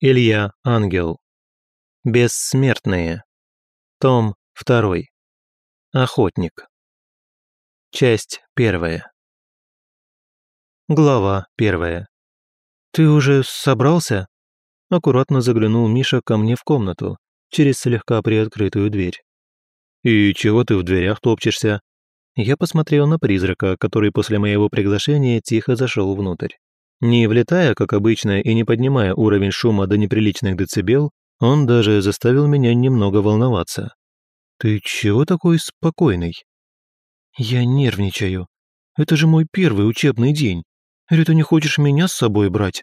Илья Ангел. Бессмертные. Том 2. Охотник. Часть первая. Глава первая. «Ты уже собрался?» Аккуратно заглянул Миша ко мне в комнату, через слегка приоткрытую дверь. «И чего ты в дверях топчешься?» Я посмотрел на призрака, который после моего приглашения тихо зашел внутрь. Не влетая, как обычно, и не поднимая уровень шума до неприличных децибел, он даже заставил меня немного волноваться. «Ты чего такой спокойный?» «Я нервничаю. Это же мой первый учебный день. Или ты не хочешь меня с собой брать?»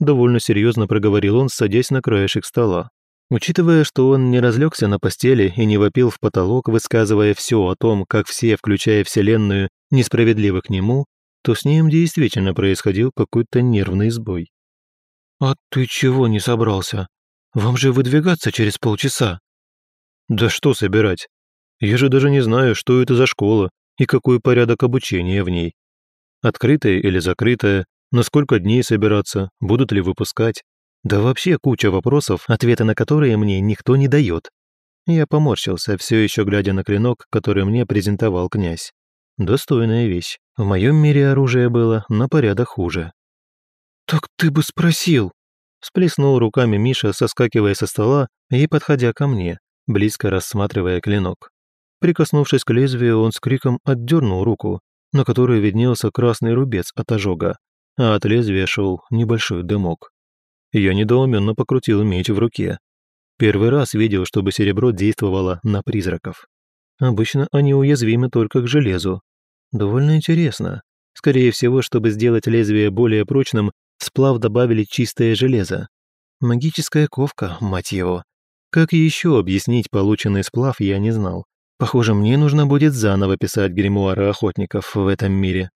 Довольно серьезно проговорил он, садясь на краешек стола. Учитывая, что он не разлегся на постели и не вопил в потолок, высказывая все о том, как все, включая Вселенную, несправедливы к нему, то с ним действительно происходил какой-то нервный сбой. «А ты чего не собрался? Вам же выдвигаться через полчаса». «Да что собирать? Я же даже не знаю, что это за школа и какой порядок обучения в ней. Открытая или закрытая, на сколько дней собираться, будут ли выпускать, да вообще куча вопросов, ответы на которые мне никто не дает. Я поморщился, все еще глядя на клинок, который мне презентовал князь. Достойная вещь. В моем мире оружие было на порядок хуже. «Так ты бы спросил!» Сплеснул руками Миша, соскакивая со стола и подходя ко мне, близко рассматривая клинок. Прикоснувшись к лезвию, он с криком отдернул руку, на которой виднелся красный рубец от ожога, а от лезвия шел небольшой дымок. Я недоуменно покрутил меч в руке. Первый раз видел, чтобы серебро действовало на призраков. Обычно они уязвимы только к железу. Довольно интересно. Скорее всего, чтобы сделать лезвие более прочным, сплав добавили чистое железо. Магическая ковка, мать его. Как еще объяснить полученный сплав, я не знал. Похоже, мне нужно будет заново писать гримуары охотников в этом мире.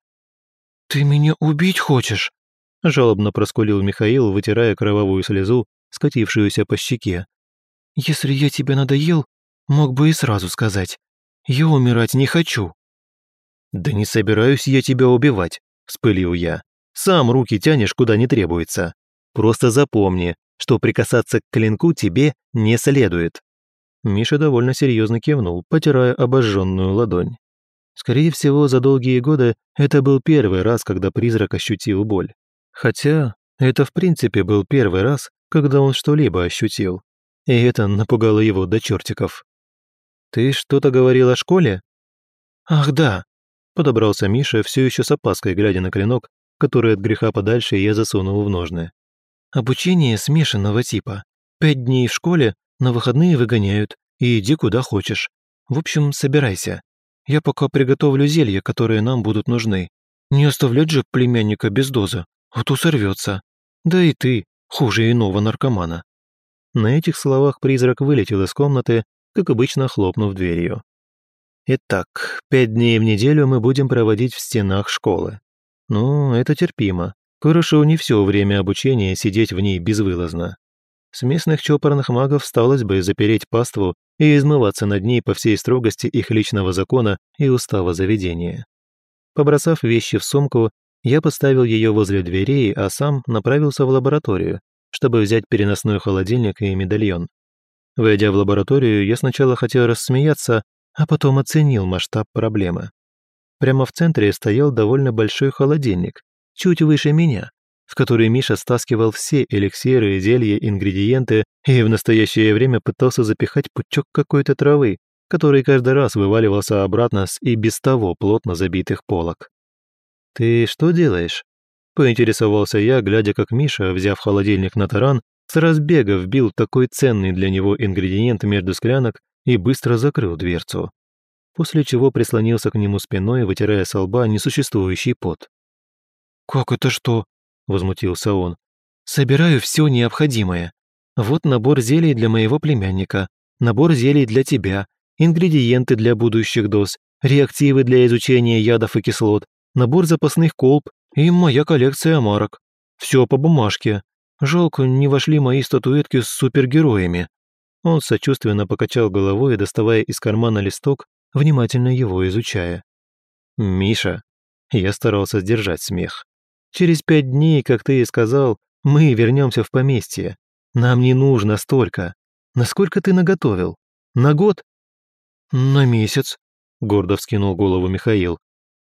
«Ты меня убить хочешь?» жалобно проскулил Михаил, вытирая кровавую слезу, скатившуюся по щеке. «Если я тебе надоел, мог бы и сразу сказать. Я умирать не хочу». «Да не собираюсь я тебя убивать», – вспылил я. «Сам руки тянешь, куда не требуется. Просто запомни, что прикасаться к клинку тебе не следует». Миша довольно серьезно кивнул, потирая обожженную ладонь. Скорее всего, за долгие годы это был первый раз, когда призрак ощутил боль. Хотя это в принципе был первый раз, когда он что-либо ощутил. И это напугало его до чертиков. «Ты что-то говорил о школе?» «Ах, да!» – подобрался Миша, все еще с опаской глядя на клинок, который от греха подальше я засунул в ножны. «Обучение смешанного типа. Пять дней в школе, на выходные выгоняют, и иди куда хочешь. В общем, собирайся. Я пока приготовлю зелья, которые нам будут нужны. Не оставлять же племянника без дозы а то сорвется. Да и ты, хуже иного наркомана». На этих словах призрак вылетел из комнаты, как обычно хлопнув дверью. Итак, пять дней в неделю мы будем проводить в стенах школы. Ну, это терпимо. Хорошо не все время обучения сидеть в ней безвылазно. С местных чопорных магов сталось бы запереть паству и измываться над ней по всей строгости их личного закона и устава заведения. Побросав вещи в сумку, я поставил ее возле дверей, а сам направился в лабораторию, чтобы взять переносной холодильник и медальон. Войдя в лабораторию, я сначала хотел рассмеяться, а потом оценил масштаб проблемы. Прямо в центре стоял довольно большой холодильник, чуть выше меня, в который Миша стаскивал все эликсиры, зелья, ингредиенты и в настоящее время пытался запихать пучок какой-то травы, который каждый раз вываливался обратно с и без того плотно забитых полок. «Ты что делаешь?» – поинтересовался я, глядя, как Миша, взяв холодильник на таран, с разбега вбил такой ценный для него ингредиент между склянок и быстро закрыл дверцу. После чего прислонился к нему спиной, вытирая с лба несуществующий пот. «Как это что?» – возмутился он. «Собираю все необходимое. Вот набор зелий для моего племянника, набор зелий для тебя, ингредиенты для будущих доз, реактивы для изучения ядов и кислот, набор запасных колб и моя коллекция марок. Все по бумажке. Жалко, не вошли мои статуэтки с супергероями». Он сочувственно покачал головой, доставая из кармана листок, внимательно его изучая. «Миша». Я старался сдержать смех. «Через пять дней, как ты и сказал, мы вернемся в поместье. Нам не нужно столько. Насколько ты наготовил? На год?» «На месяц», — гордо вскинул голову Михаил.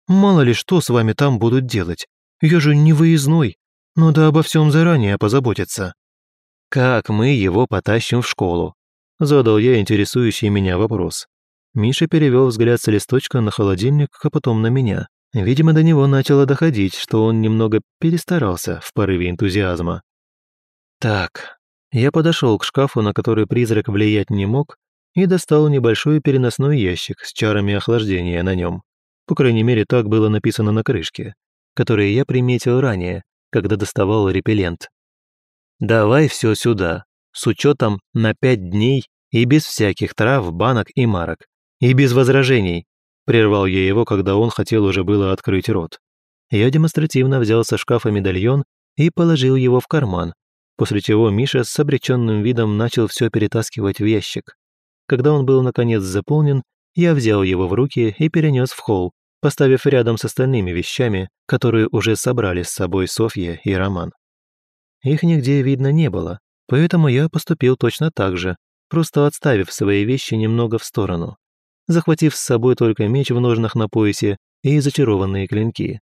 «Мало ли что с вами там будут делать. Я же не выездной. Надо обо всем заранее позаботиться». «Как мы его потащим в школу?» — задал я интересующий меня вопрос. Миша перевел взгляд с листочка на холодильник, а потом на меня. Видимо, до него начало доходить, что он немного перестарался в порыве энтузиазма. Так, я подошел к шкафу, на который призрак влиять не мог, и достал небольшой переносной ящик с чарами охлаждения на нем. По крайней мере, так было написано на крышке, которые я приметил ранее, когда доставал репеллент. «Давай все сюда, с учетом на пять дней и без всяких трав, банок и марок. И без возражений, Прервал я его, когда он хотел уже было открыть рот. Я демонстративно взял со шкафа медальон и положил его в карман, после чего Миша с обреченным видом начал все перетаскивать в ящик. Когда он был наконец заполнен, я взял его в руки и перенес в холл, поставив рядом с остальными вещами, которые уже собрали с собой Софья и Роман. Их нигде видно не было, поэтому я поступил точно так же, просто отставив свои вещи немного в сторону захватив с собой только меч в ножнах на поясе и зачарованные клинки.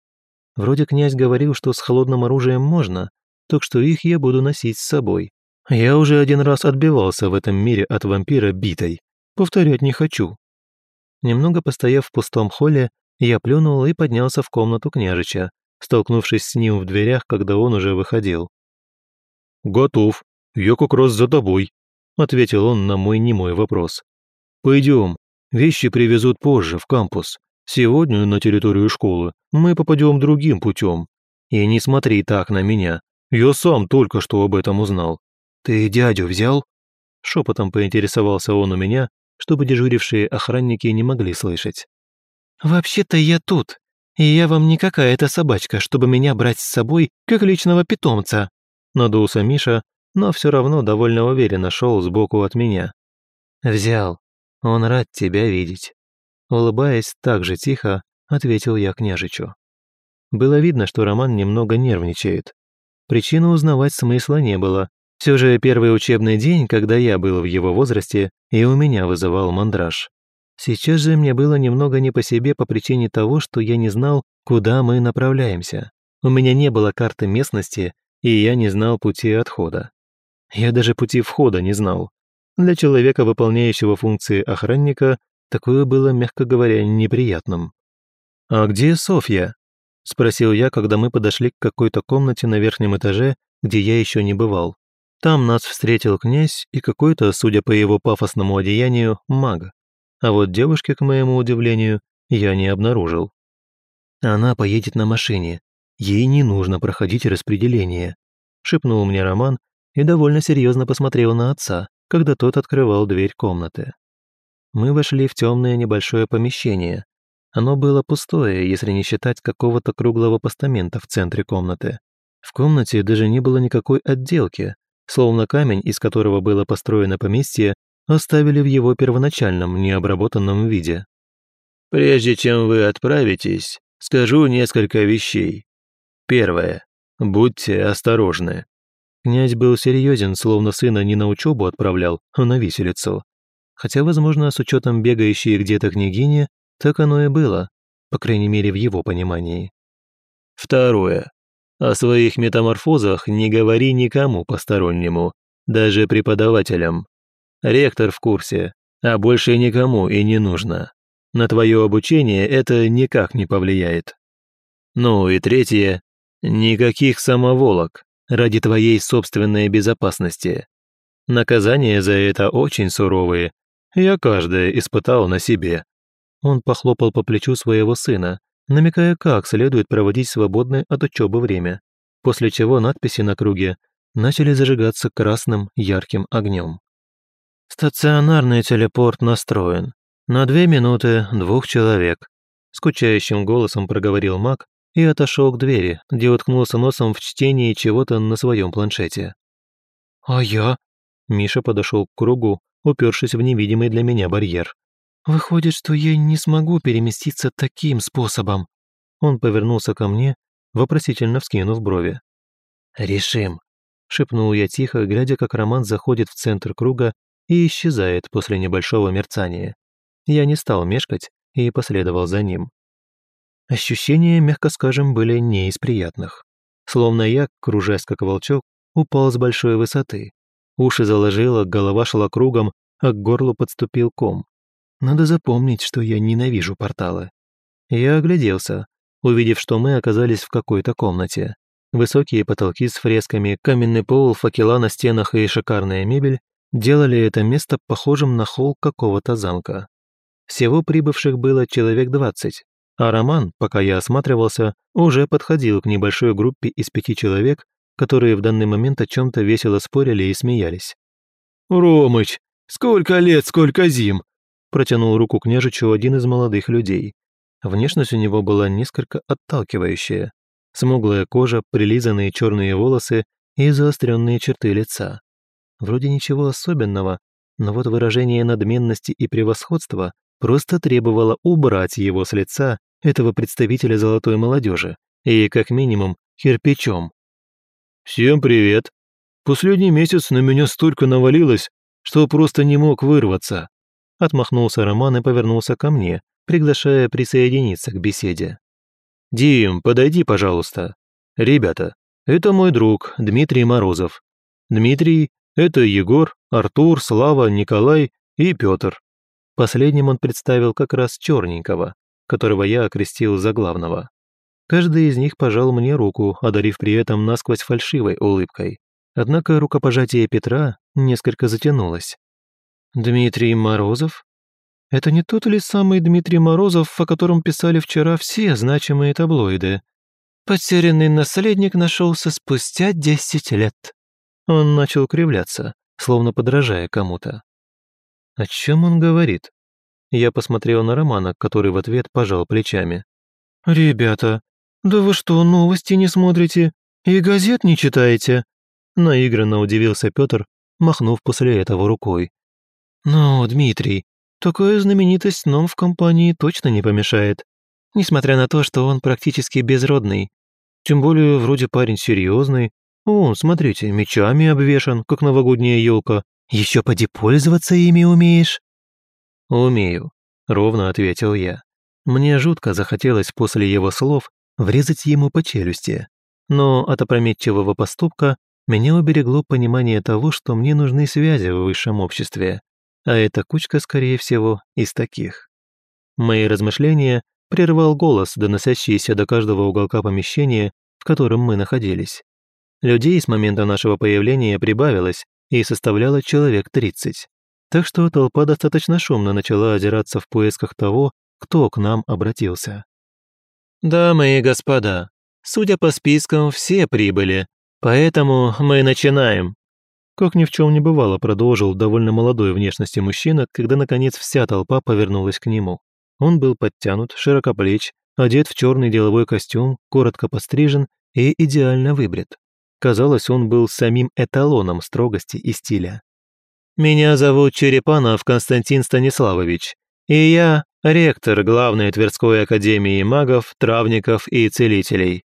Вроде князь говорил, что с холодным оружием можно, так что их я буду носить с собой. Я уже один раз отбивался в этом мире от вампира битой. Повторять не хочу. Немного постояв в пустом холле, я плюнул и поднялся в комнату княжича, столкнувшись с ним в дверях, когда он уже выходил. «Готов. Я как раз за тобой», — ответил он на мой немой вопрос. «Пойдем, Вещи привезут позже, в кампус. Сегодня на территорию школы мы попадем другим путем. И не смотри так на меня. Я сам только что об этом узнал. Ты дядю взял?» Шепотом поинтересовался он у меня, чтобы дежурившие охранники не могли слышать. «Вообще-то я тут, и я вам не какая-то собачка, чтобы меня брать с собой как личного питомца», надулся Миша, но все равно довольно уверенно шел сбоку от меня. «Взял. Он рад тебя видеть». Улыбаясь так же тихо, ответил я княжичу. Было видно, что Роман немного нервничает. Причины узнавать смысла не было. Все же первый учебный день, когда я был в его возрасте, и у меня вызывал мандраж. Сейчас же мне было немного не по себе по причине того, что я не знал, куда мы направляемся. У меня не было карты местности, и я не знал пути отхода. Я даже пути входа не знал. Для человека, выполняющего функции охранника, такое было, мягко говоря, неприятным. «А где Софья?» – спросил я, когда мы подошли к какой-то комнате на верхнем этаже, где я еще не бывал. Там нас встретил князь и какой-то, судя по его пафосному одеянию, маг. А вот девушки, к моему удивлению, я не обнаружил. «Она поедет на машине. Ей не нужно проходить распределение», – шепнул мне Роман и довольно серьезно посмотрел на отца, когда тот открывал дверь комнаты. Мы вошли в темное небольшое помещение. Оно было пустое, если не считать какого-то круглого постамента в центре комнаты. В комнате даже не было никакой отделки, словно камень, из которого было построено поместье, оставили в его первоначальном необработанном виде. «Прежде чем вы отправитесь, скажу несколько вещей. Первое. Будьте осторожны. Князь был серьезен, словно сына не на учебу отправлял, а на виселицу. Хотя, возможно, с учетом бегающей где-то княгини, так оно и было, по крайней мере, в его понимании. Второе. О своих метаморфозах не говори никому постороннему, даже преподавателям. Ректор в курсе, а больше никому и не нужно. На твое обучение это никак не повлияет. Ну и третье. Никаких самоволок ради твоей собственной безопасности. Наказания за это очень суровые. Я каждое испытал на себе». Он похлопал по плечу своего сына, намекая, как следует проводить свободное от учебы время, после чего надписи на круге начали зажигаться красным ярким огнем. «Стационарный телепорт настроен. На две минуты двух человек», скучающим голосом проговорил маг, и отошел к двери, где уткнулся носом в чтении чего-то на своем планшете. «А я?» Миша подошел к кругу, упершись в невидимый для меня барьер. «Выходит, что я не смогу переместиться таким способом». Он повернулся ко мне, вопросительно вскинув брови. «Решим. шепнул я тихо, глядя, как Роман заходит в центр круга и исчезает после небольшого мерцания. Я не стал мешкать и последовал за ним. Ощущения, мягко скажем, были не из приятных. Словно я, кружась как волчок, упал с большой высоты. Уши заложило, голова шла кругом, а к горлу подступил ком. Надо запомнить, что я ненавижу порталы. Я огляделся, увидев, что мы оказались в какой-то комнате. Высокие потолки с фресками, каменный пол, факела на стенах и шикарная мебель делали это место похожим на холл какого-то замка. Всего прибывших было человек двадцать, а Роман, пока я осматривался, уже подходил к небольшой группе из пяти человек, которые в данный момент о чем-то весело спорили и смеялись. «Ромыч, сколько лет, сколько зим!» протянул руку княжичу один из молодых людей. Внешность у него была несколько отталкивающая. Смуглая кожа, прилизанные черные волосы и заостренные черты лица. Вроде ничего особенного, но вот выражение надменности и превосходства просто требовало убрать его с лица этого представителя золотой молодежи и, как минимум, кирпичом. «Всем привет. Последний месяц на меня столько навалилось, что просто не мог вырваться». Отмахнулся Роман и повернулся ко мне, приглашая присоединиться к беседе. «Дим, подойди, пожалуйста. Ребята, это мой друг Дмитрий Морозов. Дмитрий – это Егор, Артур, Слава, Николай и Петр. Последним он представил как раз черненького, которого я окрестил за главного. Каждый из них пожал мне руку, одарив при этом насквозь фальшивой улыбкой. Однако рукопожатие Петра несколько затянулось. «Дмитрий Морозов? Это не тот ли самый Дмитрий Морозов, о котором писали вчера все значимые таблоиды? Потерянный наследник нашелся спустя десять лет». Он начал кривляться, словно подражая кому-то. О чем он говорит? Я посмотрел на Романа, который в ответ пожал плечами. «Ребята, «Да вы что, новости не смотрите? И газет не читаете?» Наигранно удивился Петр, махнув после этого рукой. «Ну, Дмитрий, такая знаменитость нам в компании точно не помешает, несмотря на то, что он практически безродный. Тем более, вроде парень серьезный. О, смотрите, мечами обвешан, как новогодняя елка. Еще поди пользоваться ими умеешь?» «Умею», — ровно ответил я. Мне жутко захотелось после его слов врезать ему по челюсти. Но от опрометчивого поступка меня уберегло понимание того, что мне нужны связи в высшем обществе, а эта кучка, скорее всего, из таких. Мои размышления прервал голос, доносящийся до каждого уголка помещения, в котором мы находились. Людей с момента нашего появления прибавилось и составляло человек 30. Так что толпа достаточно шумно начала озираться в поисках того, кто к нам обратился. «Дамы и господа, судя по спискам, все прибыли, поэтому мы начинаем». Как ни в чем не бывало, продолжил довольно молодой внешности мужчина, когда, наконец, вся толпа повернулась к нему. Он был подтянут, широкоплеч, одет в черный деловой костюм, коротко пострижен и идеально выбрит. Казалось, он был самим эталоном строгости и стиля. «Меня зовут Черепанов Константин Станиславович, и я ректор главной Тверской академии магов, травников и целителей».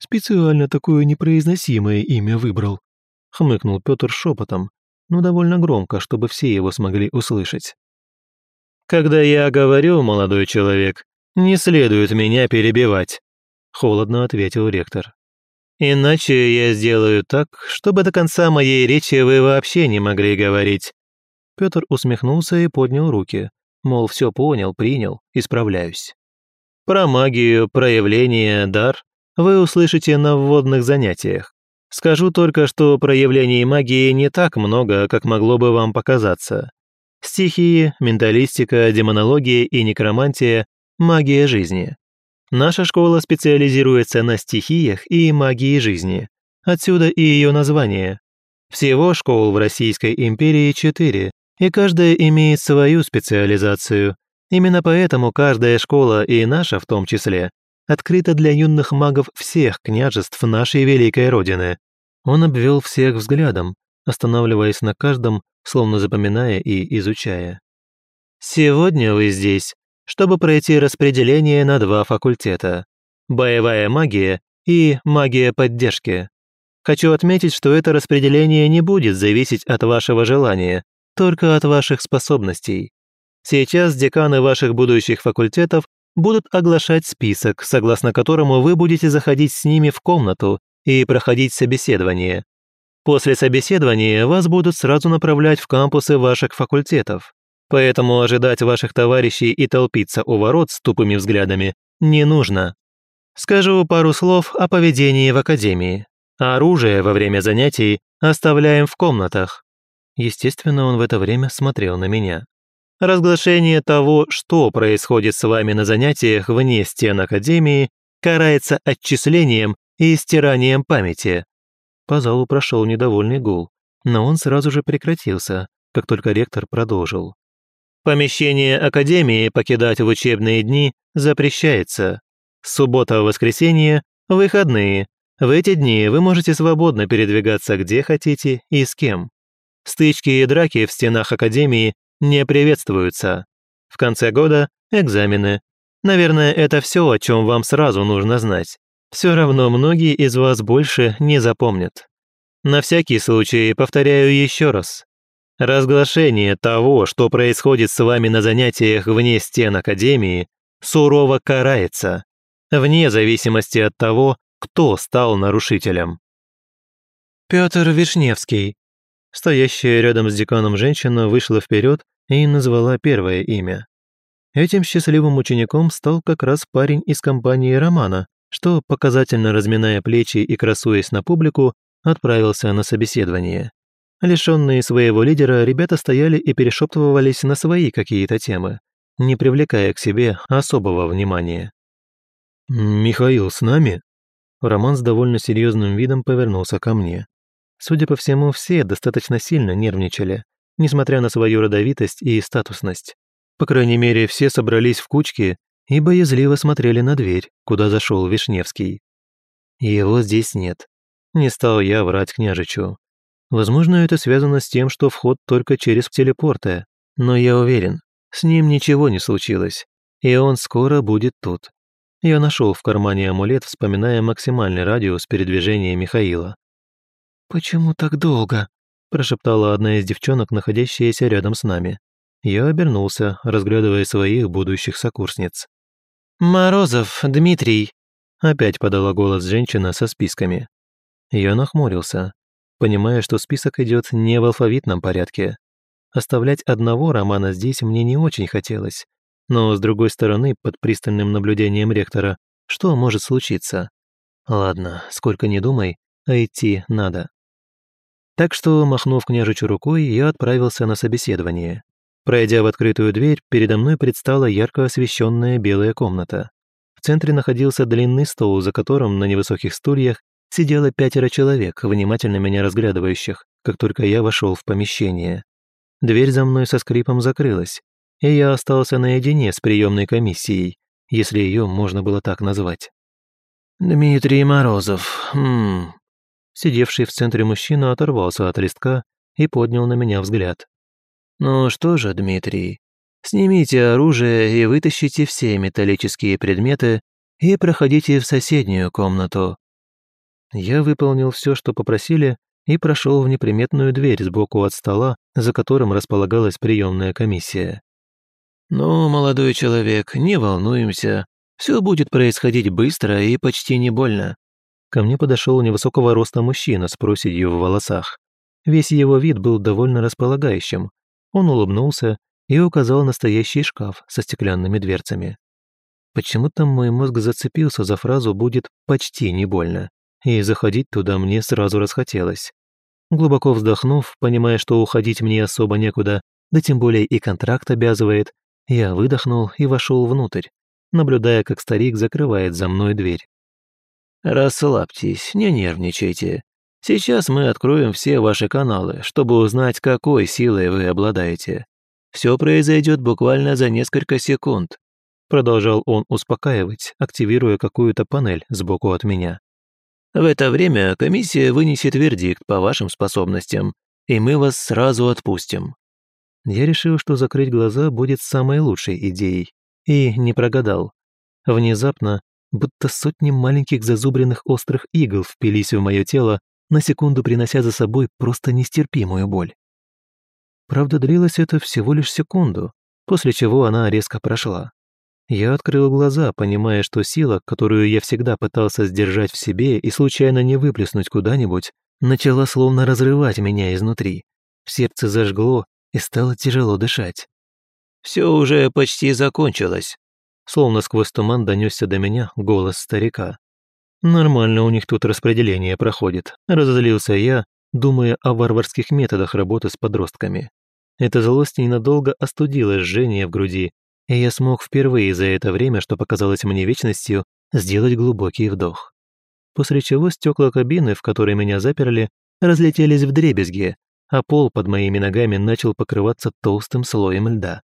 «Специально такое непроизносимое имя выбрал», — хмыкнул Петр шепотом, но довольно громко, чтобы все его смогли услышать. «Когда я говорю, молодой человек, не следует меня перебивать», — холодно ответил ректор. «Иначе я сделаю так, чтобы до конца моей речи вы вообще не могли говорить». Петр усмехнулся и поднял руки, Мол, все понял, принял, исправляюсь. Про магию, проявление, дар вы услышите на вводных занятиях. Скажу только, что проявлений магии не так много, как могло бы вам показаться. Стихии, менталистика, демонология и некромантия – магия жизни. Наша школа специализируется на стихиях и магии жизни. Отсюда и ее название. Всего школ в Российской империи четыре, и каждая имеет свою специализацию. Именно поэтому каждая школа, и наша в том числе, открыта для юных магов всех княжеств нашей великой Родины. Он обвел всех взглядом, останавливаясь на каждом, словно запоминая и изучая. «Сегодня вы здесь, чтобы пройти распределение на два факультета – боевая магия и магия поддержки. Хочу отметить, что это распределение не будет зависеть от вашего желания, только от ваших способностей. Сейчас деканы ваших будущих факультетов будут оглашать список, согласно которому вы будете заходить с ними в комнату и проходить собеседование. После собеседования вас будут сразу направлять в кампусы ваших факультетов. Поэтому ожидать ваших товарищей и толпиться у ворот с тупыми взглядами не нужно. Скажу пару слов о поведении в академии. Оружие во время занятий оставляем в комнатах. Естественно, он в это время смотрел на меня. Разглашение того, что происходит с вами на занятиях вне стен Академии, карается отчислением и стиранием памяти. По залу прошел недовольный гул, но он сразу же прекратился, как только ректор продолжил. Помещение Академии покидать в учебные дни запрещается. Суббота-воскресенье – выходные. В эти дни вы можете свободно передвигаться где хотите и с кем. Стычки и драки в стенах Академии не приветствуются. В конце года – экзамены. Наверное, это все, о чем вам сразу нужно знать. Все равно многие из вас больше не запомнят. На всякий случай повторяю еще раз. Разглашение того, что происходит с вами на занятиях вне стен Академии, сурово карается, вне зависимости от того, кто стал нарушителем. Петр Вишневский, Стоящая рядом с деканом женщина вышла вперед и назвала первое имя. Этим счастливым учеником стал как раз парень из компании Романа, что, показательно разминая плечи и красуясь на публику, отправился на собеседование. Лишенные своего лидера, ребята стояли и перешептывались на свои какие-то темы, не привлекая к себе особого внимания. «Михаил с нами?» Роман с довольно серьезным видом повернулся ко мне. Судя по всему, все достаточно сильно нервничали, несмотря на свою родовитость и статусность. По крайней мере, все собрались в кучке и боязливо смотрели на дверь, куда зашел Вишневский. Его здесь нет. Не стал я врать княжичу. Возможно, это связано с тем, что вход только через телепорты, но я уверен, с ним ничего не случилось, и он скоро будет тут. Я нашел в кармане амулет, вспоминая максимальный радиус передвижения Михаила. «Почему так долго?» – прошептала одна из девчонок, находящаяся рядом с нами. Я обернулся, разглядывая своих будущих сокурсниц. «Морозов, Дмитрий!» – опять подала голос женщина со списками. Я нахмурился, понимая, что список идет не в алфавитном порядке. Оставлять одного романа здесь мне не очень хотелось, но, с другой стороны, под пристальным наблюдением ректора, что может случиться? Ладно, сколько ни думай, а идти надо. Так что, махнув княжичу рукой, я отправился на собеседование. Пройдя в открытую дверь, передо мной предстала ярко освещенная белая комната. В центре находился длинный стол, за которым на невысоких стульях сидело пятеро человек, внимательно меня разглядывающих, как только я вошел в помещение. Дверь за мной со скрипом закрылась, и я остался наедине с приемной комиссией, если ее можно было так назвать. «Дмитрий Морозов, хм, Сидевший в центре мужчина оторвался от листка и поднял на меня взгляд. «Ну что же, Дмитрий, снимите оружие и вытащите все металлические предметы и проходите в соседнюю комнату». Я выполнил все, что попросили, и прошел в неприметную дверь сбоку от стола, за которым располагалась приемная комиссия. «Ну, молодой человек, не волнуемся. Все будет происходить быстро и почти не больно. Ко мне подошел невысокого роста мужчина с проседью в волосах. Весь его вид был довольно располагающим. Он улыбнулся и указал настоящий шкаф со стеклянными дверцами. Почему-то мой мозг зацепился за фразу «будет почти не больно», и заходить туда мне сразу расхотелось. Глубоко вздохнув, понимая, что уходить мне особо некуда, да тем более и контракт обязывает, я выдохнул и вошел внутрь, наблюдая, как старик закрывает за мной дверь. «Расслабьтесь, не нервничайте. Сейчас мы откроем все ваши каналы, чтобы узнать, какой силой вы обладаете. Все произойдет буквально за несколько секунд», продолжал он успокаивать, активируя какую-то панель сбоку от меня. «В это время комиссия вынесет вердикт по вашим способностям, и мы вас сразу отпустим». Я решил, что закрыть глаза будет самой лучшей идеей, и не прогадал. Внезапно будто сотни маленьких зазубренных острых игл впились в мое тело, на секунду принося за собой просто нестерпимую боль. Правда, длилось это всего лишь секунду, после чего она резко прошла. Я открыл глаза, понимая, что сила, которую я всегда пытался сдержать в себе и случайно не выплеснуть куда-нибудь, начала словно разрывать меня изнутри. В сердце зажгло и стало тяжело дышать. «Все уже почти закончилось», словно сквозь туман донесся до меня голос старика. Нормально у них тут распределение проходит, разозлился я, думая о варварских методах работы с подростками. Эта злость ненадолго остудила жжение в груди, и я смог впервые за это время, что показалось мне вечностью, сделать глубокий вдох. После чего стекла кабины, в которой меня заперли, разлетелись в дребезги, а пол под моими ногами начал покрываться толстым слоем льда.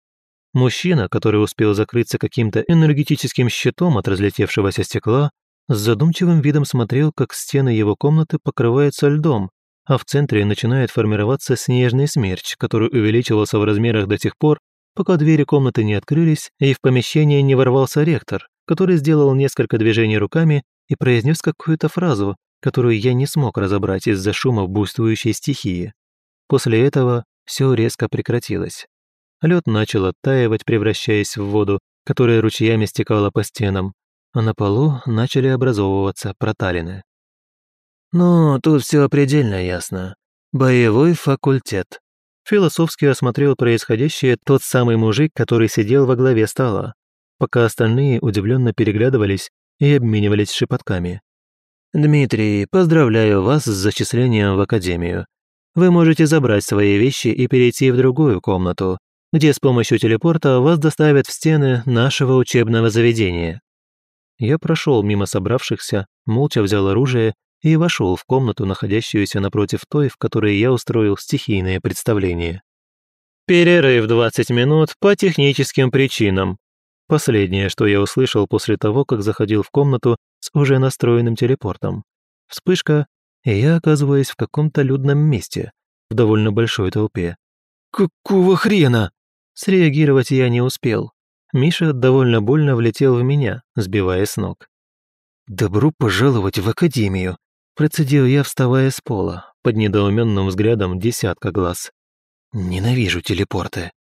Мужчина, который успел закрыться каким-то энергетическим щитом от разлетевшегося стекла, с задумчивым видом смотрел, как стены его комнаты покрываются льдом, а в центре начинает формироваться снежный смерч, который увеличивался в размерах до тех пор, пока двери комнаты не открылись и в помещение не ворвался ректор, который сделал несколько движений руками и произнес какую-то фразу, которую я не смог разобрать из-за шума буйствующей стихии. После этого все резко прекратилось. Лед начал оттаивать, превращаясь в воду, которая ручьями стекала по стенам, а на полу начали образовываться проталины. «Ну, тут все предельно ясно. Боевой факультет», Философски осмотрел происходящее тот самый мужик, который сидел во главе стола, пока остальные удивленно переглядывались и обменивались шепотками. «Дмитрий, поздравляю вас с зачислением в академию. Вы можете забрать свои вещи и перейти в другую комнату, где с помощью телепорта вас доставят в стены нашего учебного заведения». Я прошел мимо собравшихся, молча взял оружие и вошел в комнату, находящуюся напротив той, в которой я устроил стихийное представление. «Перерыв 20 минут по техническим причинам». Последнее, что я услышал после того, как заходил в комнату с уже настроенным телепортом. Вспышка, и я оказываюсь в каком-то людном месте, в довольно большой толпе. «Какого хрена?» Среагировать я не успел. Миша довольно больно влетел в меня, сбивая с ног. «Добро пожаловать в академию!» Процедил я, вставая с пола, под недоуменным взглядом десятка глаз. «Ненавижу телепорты».